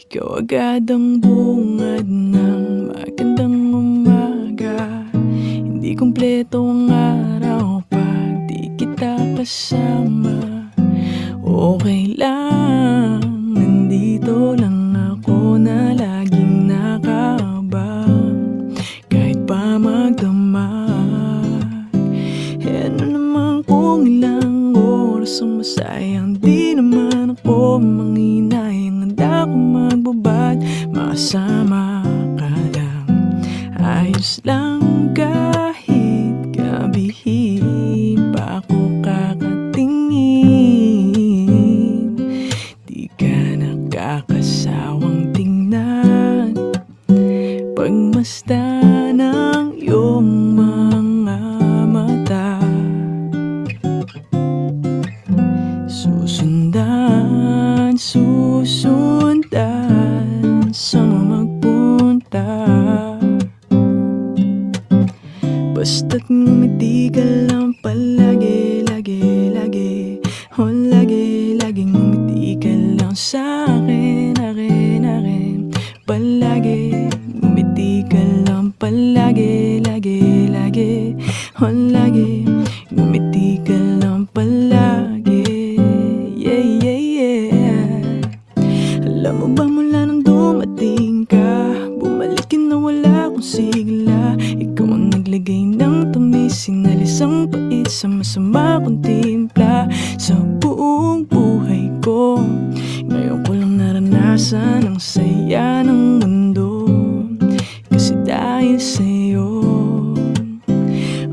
Ikaw agad ang bungad ng magandang umaga. Hindi kumpleto ang araw pag di kita kasama. Okay lang, nandito lang ako na laging nakabang Kahit pa magdamag Eh ano naman kung ilang oras ang masayang Di naman ako magbabad Makasama ka lang. Ayos lang kahit gabihin Pa ako kakatingin. Di ka nakakasawang tingnan. Mata Susundan, susundan Sama Basta't ngumiti ka lang palagi, lagi, lagi. O lagi, laging ngumiti ka lang sa akin, akin, akin. Palagi, ngumiti ka lang palagi, lagi, lagi. O lagi, ngumiti ka lang palagi. Yeah, yeah, yeah. Alam mo ba mula nang dumating ka Bumalik na wala akong sigla sa masama kong timpla Sa buong buhay ko. Ngayon ko lang naranasan ang saya ng mundo. Kasi dahil sa'yo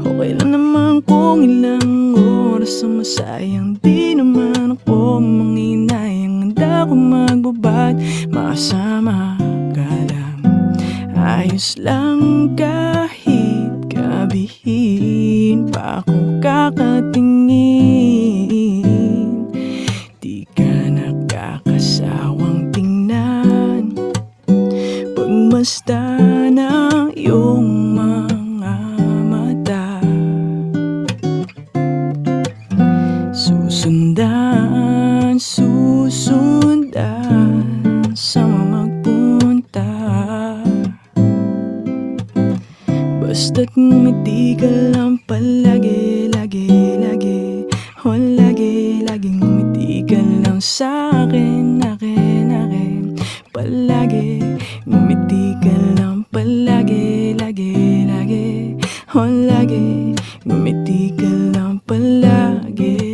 Okay lang naman kung ilang oras ang masayang Di naman ako manginayang Handa akong magbabad Makasama ka lang. Ayos lang kahit gabihin Pa ako kakatingin? Di ka nakakasawang tingnan. Pagmasta ng iyong mga mata Susundan, Basta't ngumiti ka lang palagi, lagi, lagi. O lagi, laging ngumiti ka lang sa akin, akin, akin Palagi, ngumiti ka lang palagi, lagi, lagi. O lagi, ngumiti ka lang palagi